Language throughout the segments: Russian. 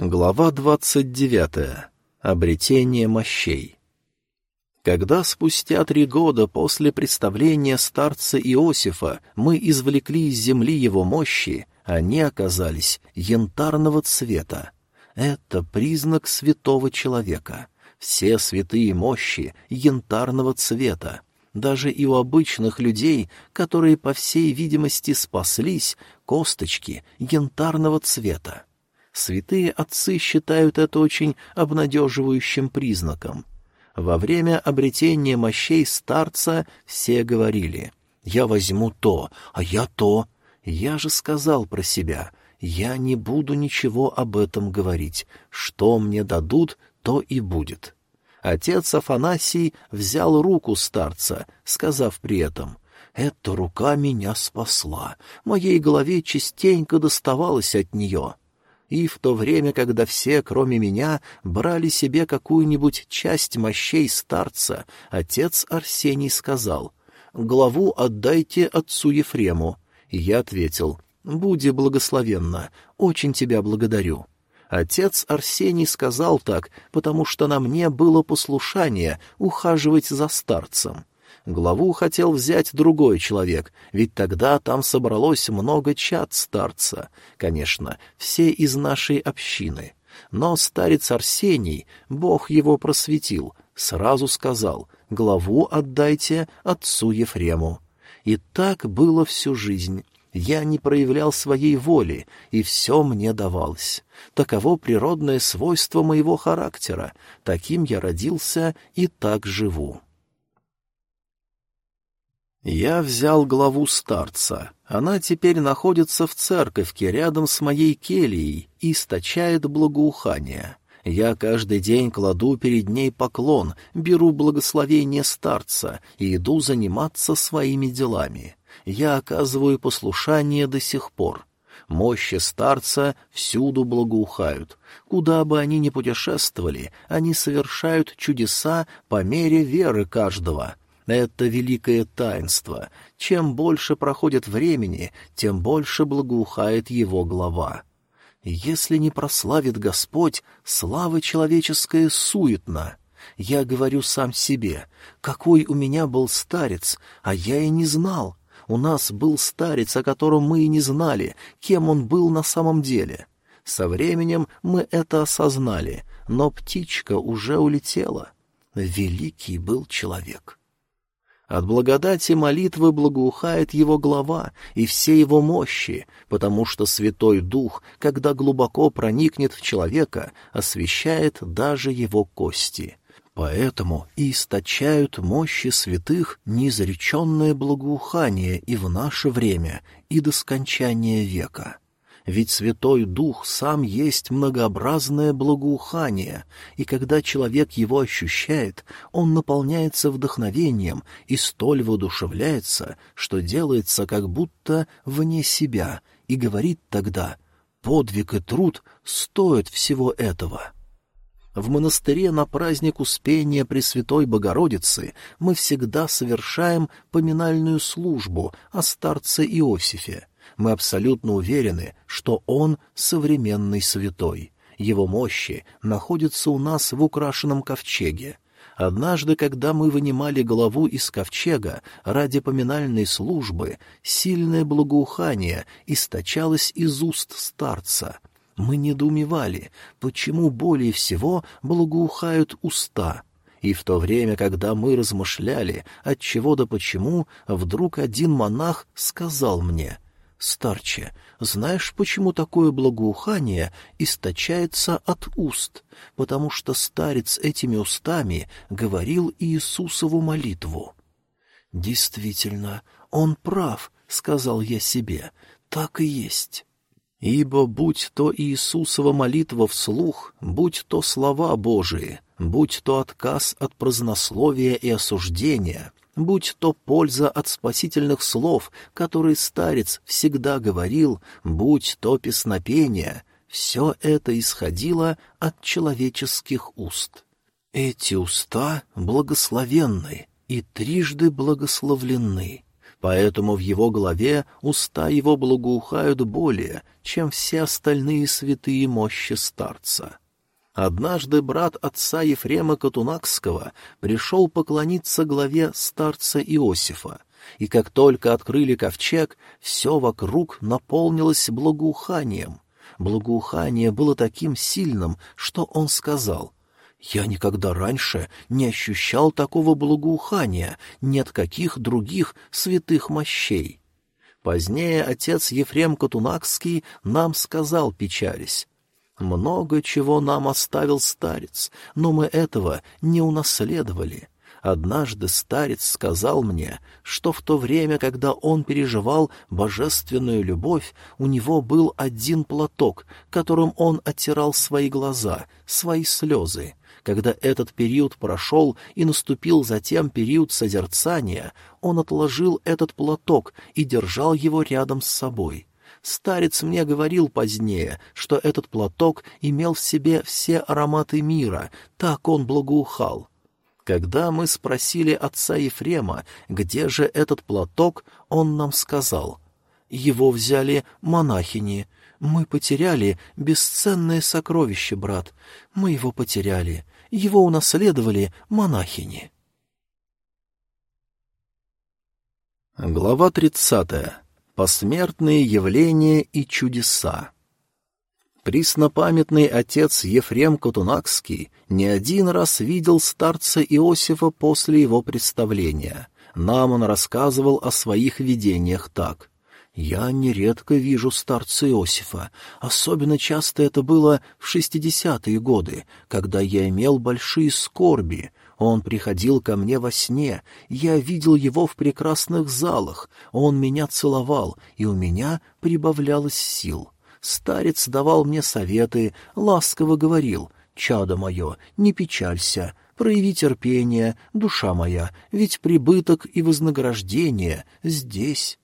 Глава двадцать девятая. Обретение мощей. Когда спустя три года после представления старца Иосифа мы извлекли из земли его мощи, они оказались янтарного цвета. Это признак святого человека. Все святые мощи янтарного цвета. Даже и у обычных людей, которые, по всей видимости, спаслись, косточки янтарного цвета. Святые отцы считают это очень обнадеживающим признаком. Во время обретения мощей старца все говорили «Я возьму то, а я то». Я же сказал про себя «Я не буду ничего об этом говорить. Что мне дадут, то и будет». Отец Афанасий взял руку старца, сказав при этом — эта рука меня спасла. Моей голове частенько доставалось от нее и в то время, когда все, кроме меня, брали себе какую-нибудь часть мощей старца, отец Арсений сказал, «Главу отдайте отцу Ефрему». И я ответил, «Буди благословенна, очень тебя благодарю». Отец Арсений сказал так, потому что на мне было послушание ухаживать за старцем. Главу хотел взять другой человек, ведь тогда там собралось много чад старца. Конечно, все из нашей общины. Но старец Арсений, бог его просветил, сразу сказал, главу отдайте отцу Ефрему. И так было всю жизнь. Я не проявлял своей воли, и все мне давалось. Таково природное свойство моего характера. Таким я родился и так живу. Я взял главу старца. Она теперь находится в церковке рядом с моей кельей и источает благоухание. Я каждый день кладу перед ней поклон, беру благословение старца и иду заниматься своими делами. Я оказываю послушание до сих пор. Мощи старца всюду благоухают. Куда бы они ни путешествовали, они совершают чудеса по мере веры каждого — это великое таинство. Чем больше проходит времени, тем больше благоухает его глава. Если не прославит Господь, слава человеческая суетна. Я говорю сам себе, какой у меня был старец, а я и не знал. У нас был старец, о котором мы и не знали, кем он был на самом деле. Со временем мы это осознали, но птичка уже улетела. Великий был человек. От благодати молитвы благоухает его глава и все его мощи, потому что Святой Дух, когда глубоко проникнет в человека, освещает даже его кости. Поэтому и источают мощи святых неизреченное благоухание и в наше время, и до скончания века ведь Святой Дух сам есть многообразное благоухание, и когда человек его ощущает, он наполняется вдохновением и столь воодушевляется, что делается как будто вне себя, и говорит тогда «подвиг и труд стоят всего этого». В монастыре на праздник Успения Пресвятой Богородицы мы всегда совершаем поминальную службу о старце Иосифе — мы абсолютно уверены, что он современный святой. Его мощи находятся у нас в украшенном ковчеге. Однажды, когда мы вынимали голову из ковчега ради поминальной службы, сильное благоухание источалось из уст старца. Мы недоумевали, почему более всего благоухают уста — и в то время, когда мы размышляли, от чего да почему, вдруг один монах сказал мне, Старче, знаешь, почему такое благоухание источается от уст? Потому что старец этими устами говорил Иисусову молитву. Действительно, он прав, сказал я себе, так и есть. Ибо будь то Иисусова молитва вслух, будь то слова Божии, будь то отказ от празднословия и осуждения, будь то польза от спасительных слов, которые старец всегда говорил, будь то песнопение, все это исходило от человеческих уст. Эти уста благословенны и трижды благословлены. поэтому в его голове уста его благоухают более, чем все остальные святые мощи старца. Однажды брат отца Ефрема Катунакского пришел поклониться главе старца Иосифа, и как только открыли ковчег, все вокруг наполнилось благоуханием. Благоухание было таким сильным, что он сказал — я никогда раньше не ощущал такого благоухания ни от каких других святых мощей. Позднее отец Ефрем Катунакский нам сказал, печались, «Много чего нам оставил старец, но мы этого не унаследовали». Однажды старец сказал мне, что в то время, когда он переживал божественную любовь, у него был один платок, которым он оттирал свои глаза, свои слезы. Когда этот период прошел и наступил затем период созерцания, он отложил этот платок и держал его рядом с собой. Старец мне говорил позднее, что этот платок имел в себе все ароматы мира, так он благоухал. Когда мы спросили отца Ефрема, где же этот платок, он нам сказал, «Его взяли монахини. Мы потеряли бесценное сокровище, брат. Мы его потеряли. Его унаследовали монахини». Глава тридцатая. Посмертные явления и чудеса. Преснопамятный отец Ефрем Катунакский не один раз видел старца Иосифа после его представления. Нам он рассказывал о своих видениях так. «Я нередко вижу старца Иосифа. Особенно часто это было в шестидесятые годы, когда я имел большие скорби. Он приходил ко мне во сне, я видел его в прекрасных залах, он меня целовал, и у меня прибавлялось сил». Старец давал мне советы, ласково говорил, «Чадо мое, не печалься, прояви терпение, душа моя, ведь прибыток и вознаграждение здесь».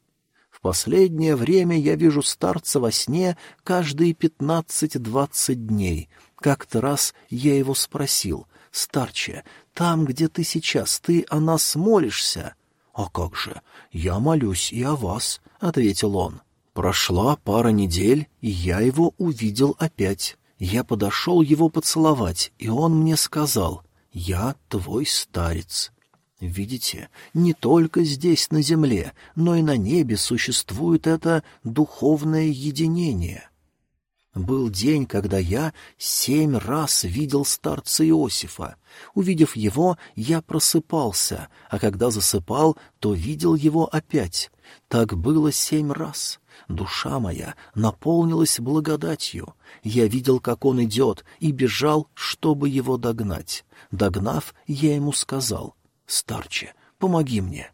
В последнее время я вижу старца во сне каждые пятнадцать-двадцать дней. Как-то раз я его спросил, «Старче, там, где ты сейчас, ты о нас молишься?» «А как же? Я молюсь и о вас», — ответил он. Прошла пара недель, и я его увидел опять. Я подошел его поцеловать, и он мне сказал, «Я твой старец». Видите, не только здесь, на земле, но и на небе существует это духовное единение. Был день, когда я семь раз видел старца Иосифа. Увидев его, я просыпался, а когда засыпал, то видел его опять. Так было семь раз. Душа моя наполнилась благодатью. Я видел, как он идет, и бежал, чтобы его догнать. Догнав, я ему сказал, «Старче, помоги мне».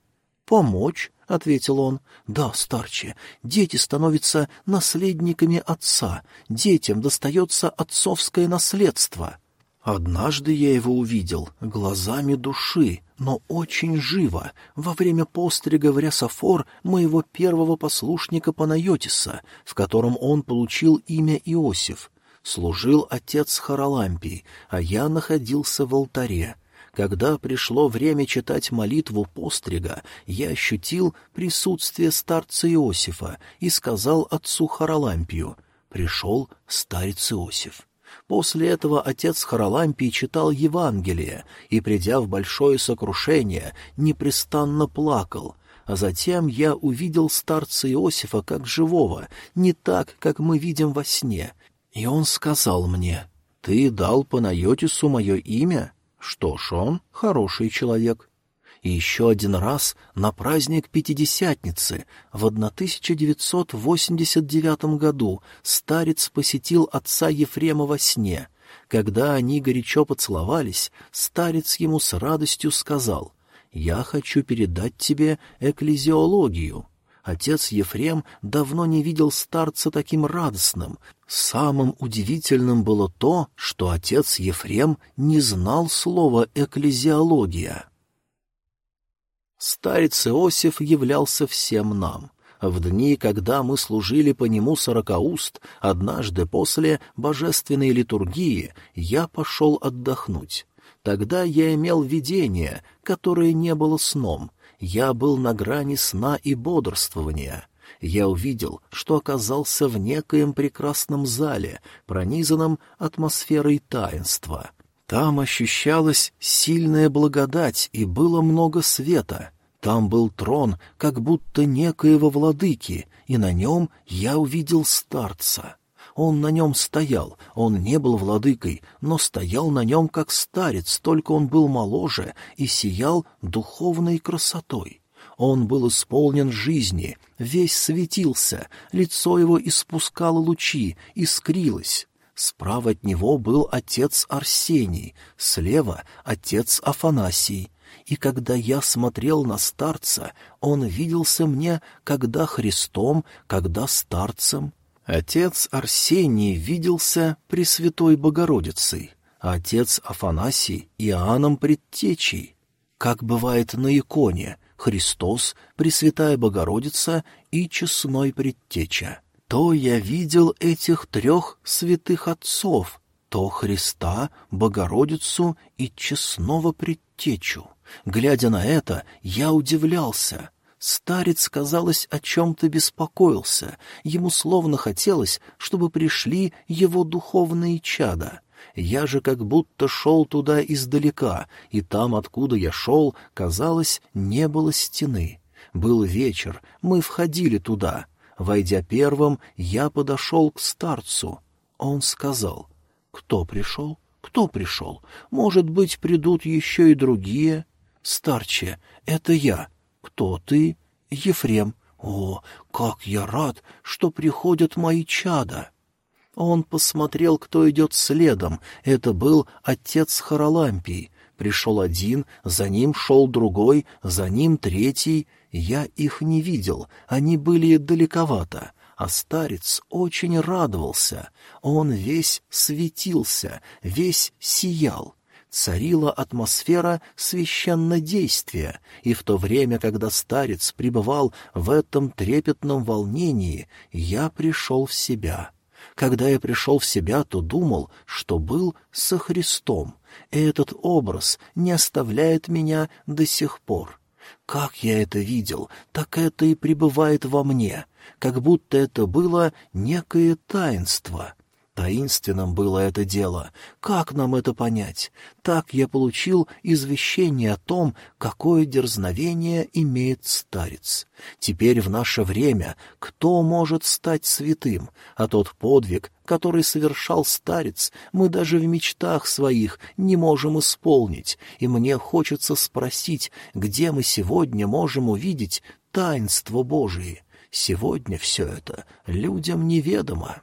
«Помочь?» — ответил он. «Да, старче, дети становятся наследниками отца, детям достается отцовское наследство». Однажды я его увидел глазами души, но очень живо, во время пострига в Рясофор моего первого послушника Панайотиса, в котором он получил имя Иосиф. Служил отец Харалампий, а я находился в алтаре. Когда пришло время читать молитву пострига, я ощутил присутствие старца Иосифа и сказал отцу Харалампию «Пришел старец Иосиф». После этого отец Харалампий читал Евангелие и, придя в большое сокрушение, непрестанно плакал, а затем я увидел старца Иосифа как живого, не так, как мы видим во сне, и он сказал мне, «Ты дал Панайотису мое имя? Что ж, он хороший человек и еще один раз на праздник Пятидесятницы в 1989 году старец посетил отца Ефрема во сне. Когда они горячо поцеловались, старец ему с радостью сказал «Я хочу передать тебе экклезиологию». Отец Ефрем давно не видел старца таким радостным. Самым удивительным было то, что отец Ефрем не знал слова «экклезиология». Старец Иосиф являлся всем нам. В дни, когда мы служили по нему сорокауст, однажды после божественной литургии я пошел отдохнуть. Тогда я имел видение, которое не было сном. Я был на грани сна и бодрствования. Я увидел, что оказался в некоем прекрасном зале, пронизанном атмосферой таинства. Там ощущалась сильная благодать и было много света. Там был трон, как будто некоего владыки, и на нем я увидел старца. Он на нем стоял, он не был владыкой, но стоял на нем как старец, только он был моложе и сиял духовной красотой. Он был исполнен жизни, весь светился, лицо его испускало лучи, искрилось. Справа от него был отец Арсений, слева — отец Афанасий. И когда я смотрел на старца, он виделся мне когда Христом, когда старцем. Отец Арсений виделся Пресвятой Богородицей, а отец Афанасий — Иоанном Предтечей. Как бывает на иконе — Христос, Пресвятая Богородица и Честной Предтеча. То я видел этих трех святых отцов, то Христа, Богородицу и Честного Предтечу. Глядя на это, я удивлялся — Старец, казалось, о чем-то беспокоился. Ему словно хотелось, чтобы пришли его духовные чада. Я же как будто шел туда издалека, и там, откуда я шел, казалось, не было стены. Был вечер, мы входили туда. Войдя первым, я подошел к старцу. Он сказал, «Кто пришел? Кто пришел? Может быть, придут еще и другие?» «Старче, это я. Кто ты?» «Ефрем. О, как я рад, что приходят мои чада!» Он посмотрел, кто идет следом. Это был отец Харалампий. Пришел один, за ним шел другой, за ним третий. Я их не видел, они были далековато. А старец очень радовался. Он весь светился, весь сиял царила атмосфера священнодействия, и в то время, когда старец пребывал в этом трепетном волнении, я пришел в себя. Когда я пришел в себя, то думал, что был со Христом, и этот образ не оставляет меня до сих пор. Как я это видел, так это и пребывает во мне, как будто это было некое таинство — Таинственным было это дело. Как нам это понять? Так я получил извещение о том, какое дерзновение имеет старец. Теперь в наше время кто может стать святым, а тот подвиг, который совершал старец, мы даже в мечтах своих не можем исполнить, и мне хочется спросить, где мы сегодня можем увидеть таинство Божие. Сегодня все это людям неведомо.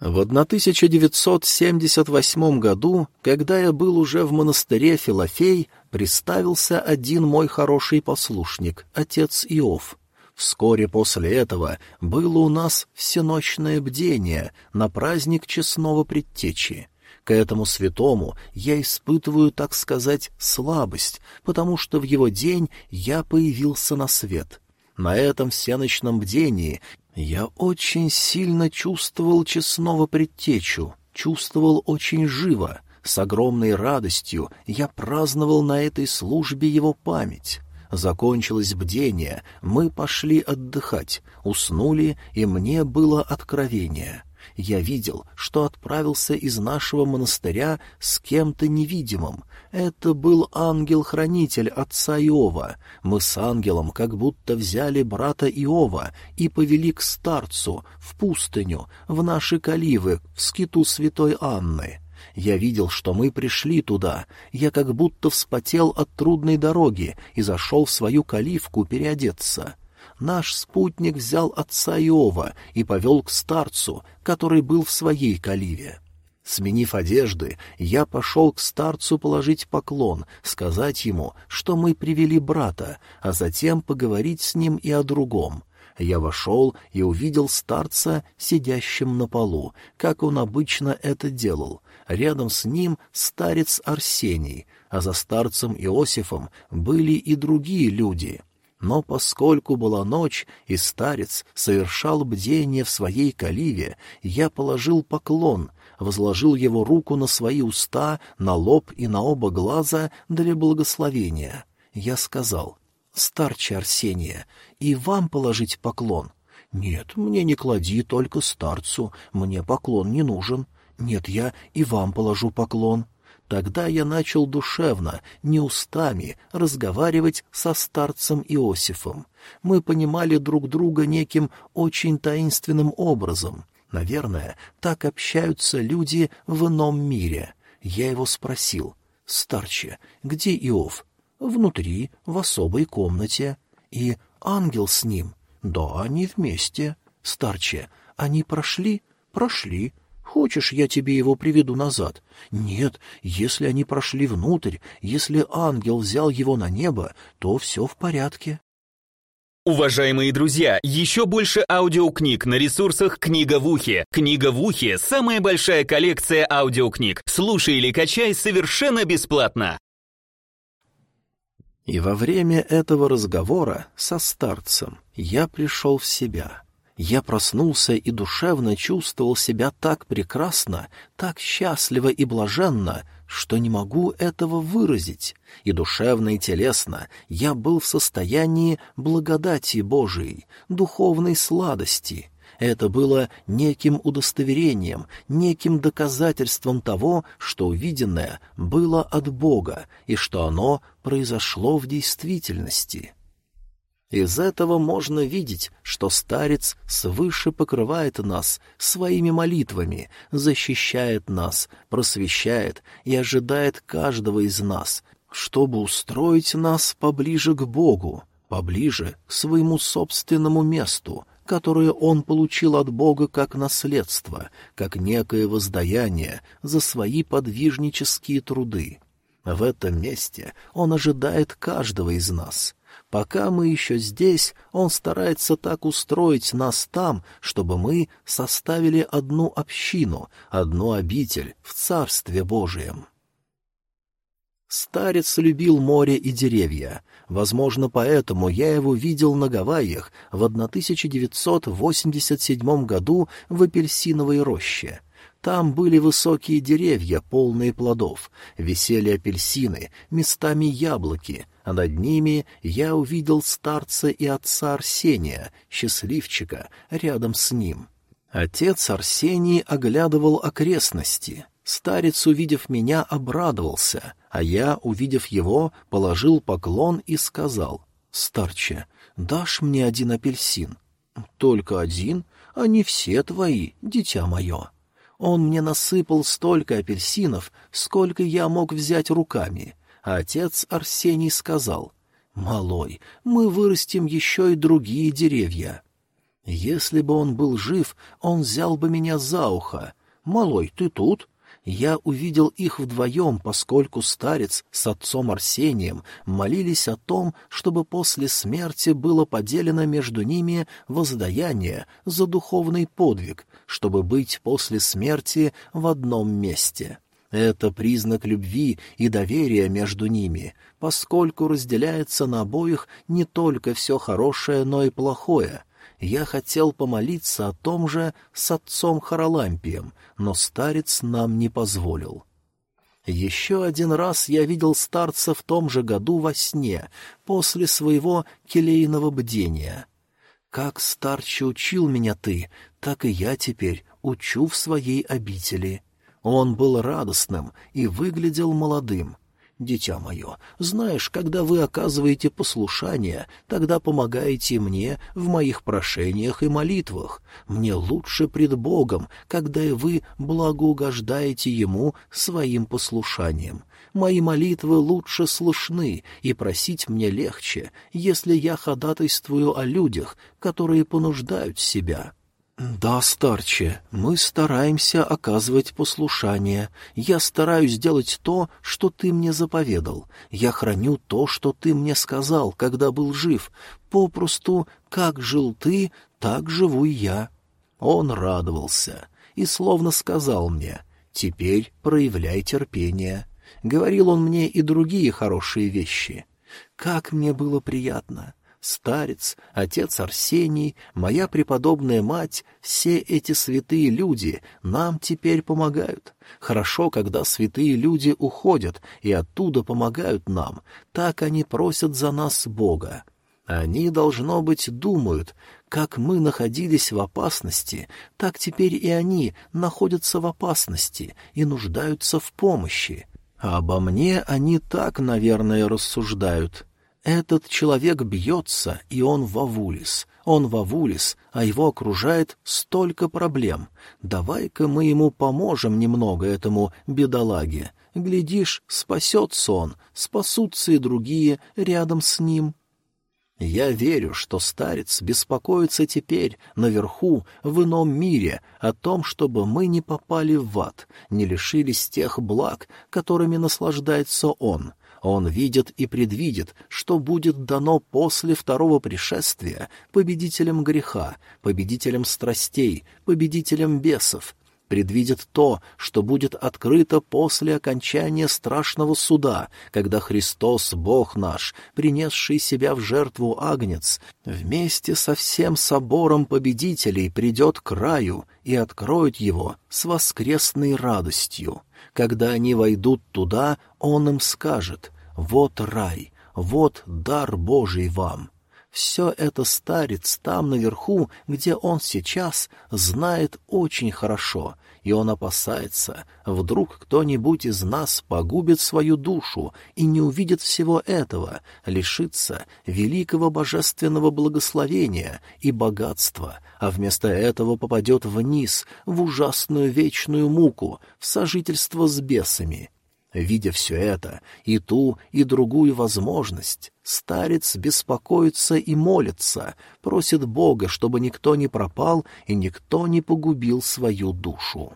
В 1978 году, когда я был уже в монастыре Филофей, приставился один мой хороший послушник, отец Иов. Вскоре после этого было у нас всеночное бдение на праздник честного предтечи. К этому святому я испытываю, так сказать, слабость, потому что в его день я появился на свет. На этом всеночном бдении я очень сильно чувствовал честного предтечу, чувствовал очень живо. С огромной радостью я праздновал на этой службе его память. Закончилось бдение, мы пошли отдыхать, уснули, и мне было откровение я видел, что отправился из нашего монастыря с кем-то невидимым. Это был ангел-хранитель отца Иова. Мы с ангелом как будто взяли брата Иова и повели к старцу, в пустыню, в наши каливы, в скиту святой Анны. Я видел, что мы пришли туда. Я как будто вспотел от трудной дороги и зашел в свою каливку переодеться наш спутник взял отца Иова и повел к старцу, который был в своей каливе. Сменив одежды, я пошел к старцу положить поклон, сказать ему, что мы привели брата, а затем поговорить с ним и о другом. Я вошел и увидел старца, сидящим на полу, как он обычно это делал. Рядом с ним старец Арсений, а за старцем Иосифом были и другие люди — Но поскольку была ночь, и старец совершал бдение в своей каливе, я положил поклон, возложил его руку на свои уста, на лоб и на оба глаза для благословения. Я сказал, «Старче Арсения, и вам положить поклон?» «Нет, мне не клади, только старцу, мне поклон не нужен. Нет, я и вам положу поклон». Тогда я начал душевно, не устами, разговаривать со старцем Иосифом. Мы понимали друг друга неким очень таинственным образом. Наверное, так общаются люди в ином мире. Я его спросил. «Старче, где Иов?» «Внутри, в особой комнате». «И ангел с ним?» «Да, они вместе». «Старче, они прошли?» «Прошли. Хочешь, я тебе его приведу назад? Нет, если они прошли внутрь, если ангел взял его на небо, то все в порядке. Уважаемые друзья, еще больше аудиокниг на ресурсах «Книга в ухе». «Книга в ухе» — самая большая коллекция аудиокниг. Слушай или качай совершенно бесплатно. И во время этого разговора со старцем я пришел в себя — я проснулся и душевно чувствовал себя так прекрасно, так счастливо и блаженно, что не могу этого выразить, и душевно и телесно я был в состоянии благодати Божией, духовной сладости. Это было неким удостоверением, неким доказательством того, что увиденное было от Бога и что оно произошло в действительности. Из этого можно видеть, что старец свыше покрывает нас своими молитвами, защищает нас, просвещает и ожидает каждого из нас, чтобы устроить нас поближе к Богу, поближе к своему собственному месту, которое он получил от Бога как наследство, как некое воздаяние за свои подвижнические труды. В этом месте он ожидает каждого из нас — Пока мы еще здесь, он старается так устроить нас там, чтобы мы составили одну общину, одну обитель в Царстве Божием. Старец любил море и деревья. Возможно, поэтому я его видел на Гавайях в 1987 году в апельсиновой роще — там были высокие деревья, полные плодов, висели апельсины, местами яблоки, а над ними я увидел старца и отца Арсения, счастливчика, рядом с ним. Отец Арсений оглядывал окрестности. Старец, увидев меня, обрадовался, а я, увидев его, положил поклон и сказал, «Старче, дашь мне один апельсин?» «Только один? Они все твои, дитя мое». Он мне насыпал столько апельсинов, сколько я мог взять руками. А отец Арсений сказал, «Малой, мы вырастим еще и другие деревья». Если бы он был жив, он взял бы меня за ухо. «Малой, ты тут?» Я увидел их вдвоем, поскольку старец с отцом Арсением молились о том, чтобы после смерти было поделено между ними воздаяние за духовный подвиг, чтобы быть после смерти в одном месте. Это признак любви и доверия между ними, поскольку разделяется на обоих не только все хорошее, но и плохое — я хотел помолиться о том же с отцом Харалампием, но старец нам не позволил. Еще один раз я видел старца в том же году во сне, после своего келейного бдения. Как старче учил меня ты, так и я теперь учу в своей обители. Он был радостным и выглядел молодым. «Дитя мое, знаешь, когда вы оказываете послушание, тогда помогаете мне в моих прошениях и молитвах. Мне лучше пред Богом, когда и вы благоугождаете Ему своим послушанием. Мои молитвы лучше слышны, и просить мне легче, если я ходатайствую о людях, которые понуждают себя». «Да, старче, мы стараемся оказывать послушание. Я стараюсь делать то, что ты мне заповедал. Я храню то, что ты мне сказал, когда был жив. Попросту, как жил ты, так живу и я». Он радовался и словно сказал мне, «Теперь проявляй терпение». Говорил он мне и другие хорошие вещи. Как мне было приятно. Старец, отец Арсений, моя преподобная мать, все эти святые люди нам теперь помогают. Хорошо, когда святые люди уходят и оттуда помогают нам, так они просят за нас Бога. Они, должно быть, думают, как мы находились в опасности, так теперь и они находятся в опасности и нуждаются в помощи. А обо мне они так, наверное, рассуждают. Этот человек бьется, и он Вавулис. Он Вавулис, а его окружает столько проблем. Давай-ка мы ему поможем немного, этому бедолаге. Глядишь, спасется он, спасутся и другие рядом с ним. Я верю, что старец беспокоится теперь, наверху, в ином мире, о том, чтобы мы не попали в ад, не лишились тех благ, которыми наслаждается он. Он видит и предвидит, что будет дано после второго пришествия победителям греха, победителям страстей, победителям бесов, предвидит то, что будет открыто после окончания страшного суда, когда Христос, Бог наш, принесший себя в жертву Агнец, вместе со всем собором победителей придет к раю и откроет его с воскресной радостью. Когда они войдут туда, Он им скажет «Вот рай, вот дар Божий вам». Все это старец там наверху, где он сейчас, знает очень хорошо, и он опасается, вдруг кто-нибудь из нас погубит свою душу и не увидит всего этого, лишится великого божественного благословения и богатства, а вместо этого попадет вниз, в ужасную вечную муку, в сожительство с бесами. Видя все это, и ту, и другую возможность, старец беспокоится и молится, просит Бога, чтобы никто не пропал и никто не погубил свою душу.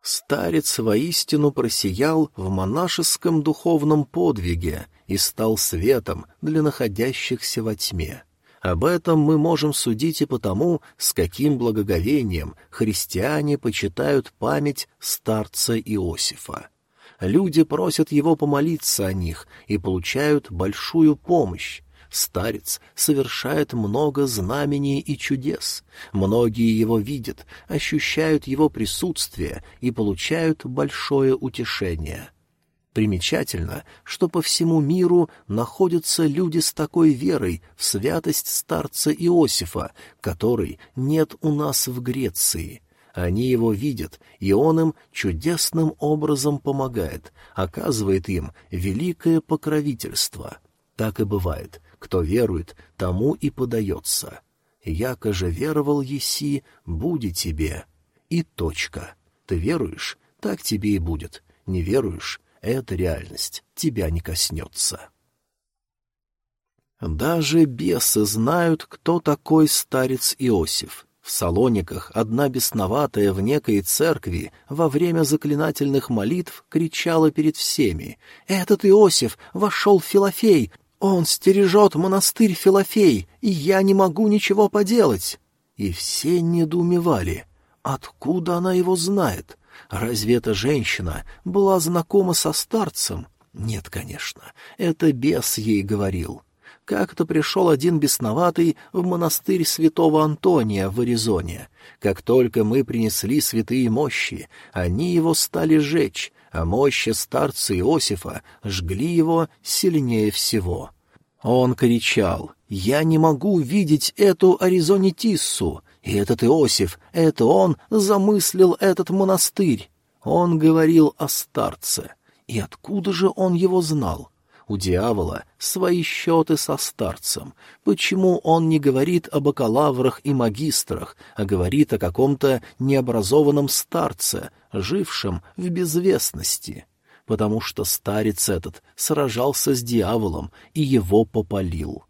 Старец воистину просиял в монашеском духовном подвиге и стал светом для находящихся во тьме. Об этом мы можем судить и потому, с каким благоговением христиане почитают память старца Иосифа люди просят его помолиться о них и получают большую помощь. Старец совершает много знамений и чудес. Многие его видят, ощущают его присутствие и получают большое утешение. Примечательно, что по всему миру находятся люди с такой верой в святость старца Иосифа, которой нет у нас в Греции — они его видят, и он им чудесным образом помогает, оказывает им великое покровительство. Так и бывает. Кто верует, тому и подается. Яко же веровал еси, буди тебе. И точка. Ты веруешь, так тебе и будет. Не веруешь, это реальность, тебя не коснется. Даже бесы знают, кто такой старец Иосиф. В Салониках одна бесноватая в некой церкви во время заклинательных молитв кричала перед всеми «Этот Иосиф вошел в Филофей! Он стережет монастырь Филофей, и я не могу ничего поделать!» И все недоумевали. Откуда она его знает? Разве эта женщина была знакома со старцем? Нет, конечно, это бес ей говорил. Как-то пришел один бесноватый в монастырь святого Антония в Аризоне. Как только мы принесли святые мощи, они его стали жечь, а мощи старца Иосифа жгли его сильнее всего. Он кричал «Я не могу видеть эту Аризонетиссу!» И этот Иосиф, это он замыслил этот монастырь. Он говорил о старце. И откуда же он его знал? У дьявола свои счеты со старцем. Почему он не говорит о бакалаврах и магистрах, а говорит о каком-то необразованном старце, жившем в безвестности? Потому что старец этот сражался с дьяволом и его попалил.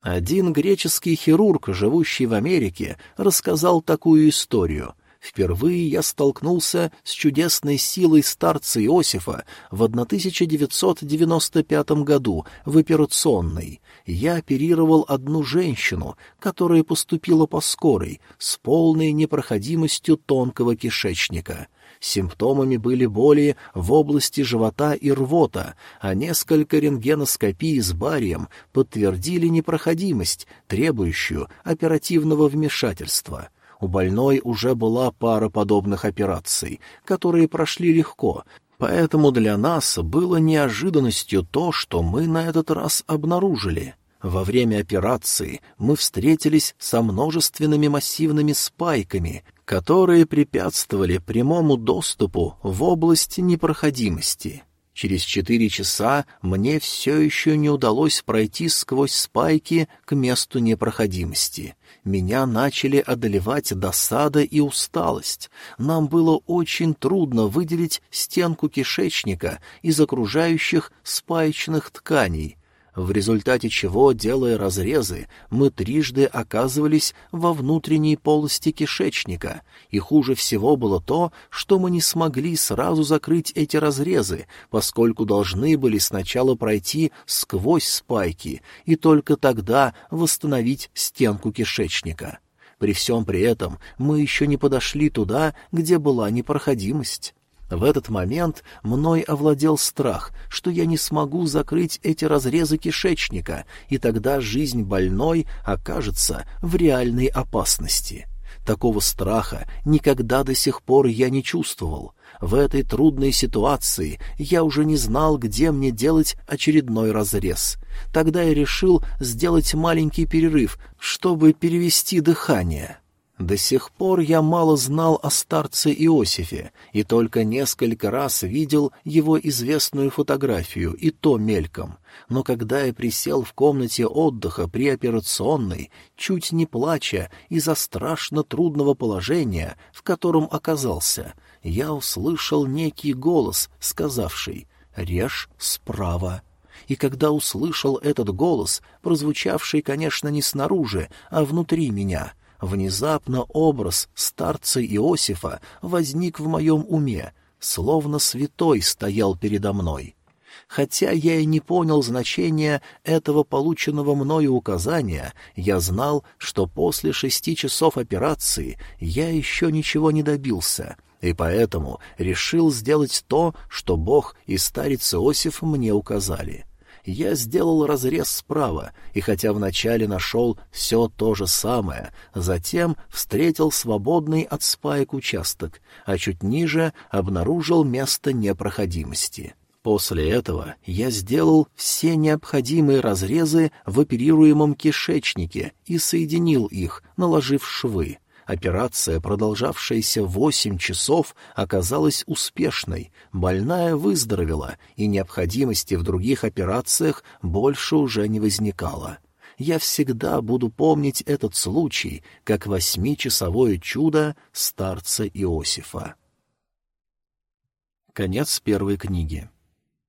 Один греческий хирург, живущий в Америке, рассказал такую историю — Впервые я столкнулся с чудесной силой старца Иосифа в 1995 году в операционной. Я оперировал одну женщину, которая поступила по скорой, с полной непроходимостью тонкого кишечника. Симптомами были боли в области живота и рвота, а несколько рентгеноскопий с барием подтвердили непроходимость, требующую оперативного вмешательства. У больной уже была пара подобных операций, которые прошли легко, поэтому для нас было неожиданностью то, что мы на этот раз обнаружили. Во время операции мы встретились со множественными массивными спайками, которые препятствовали прямому доступу в область непроходимости. Через четыре часа мне все еще не удалось пройти сквозь спайки к месту непроходимости. Меня начали одолевать досада и усталость. Нам было очень трудно выделить стенку кишечника из окружающих спаечных тканей — в результате чего, делая разрезы, мы трижды оказывались во внутренней полости кишечника, и хуже всего было то, что мы не смогли сразу закрыть эти разрезы, поскольку должны были сначала пройти сквозь спайки и только тогда восстановить стенку кишечника. При всем при этом мы еще не подошли туда, где была непроходимость. В этот момент мной овладел страх, что я не смогу закрыть эти разрезы кишечника, и тогда жизнь больной окажется в реальной опасности. Такого страха никогда до сих пор я не чувствовал. В этой трудной ситуации я уже не знал, где мне делать очередной разрез. Тогда я решил сделать маленький перерыв, чтобы перевести дыхание. До сих пор я мало знал о старце Иосифе и только несколько раз видел его известную фотографию, и то мельком. Но когда я присел в комнате отдыха при операционной, чуть не плача из-за страшно трудного положения, в котором оказался, я услышал некий голос, сказавший «Режь справа». И когда услышал этот голос, прозвучавший, конечно, не снаружи, а внутри меня — Внезапно образ старца Иосифа возник в моем уме, словно святой стоял передо мной. Хотя я и не понял значения этого полученного мною указания, я знал, что после шести часов операции я еще ничего не добился, и поэтому решил сделать то, что Бог и старец Иосиф мне указали я сделал разрез справа, и хотя вначале нашел все то же самое, затем встретил свободный от спаек участок, а чуть ниже обнаружил место непроходимости. После этого я сделал все необходимые разрезы в оперируемом кишечнике и соединил их, наложив швы. Операция, продолжавшаяся восемь часов, оказалась успешной, больная выздоровела, и необходимости в других операциях больше уже не возникало. Я всегда буду помнить этот случай как восьмичасовое чудо старца Иосифа. Конец первой книги.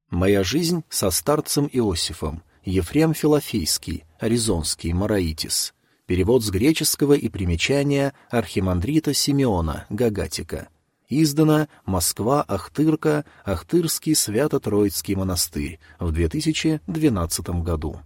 Моя жизнь со старцем Иосифом. Ефрем Филофейский, Аризонский, Мараитис. Перевод с греческого и примечания архимандрита Симеона Гагатика. Издано Москва, Ахтырка, Ахтырский Свято-Троицкий монастырь в 2012 году.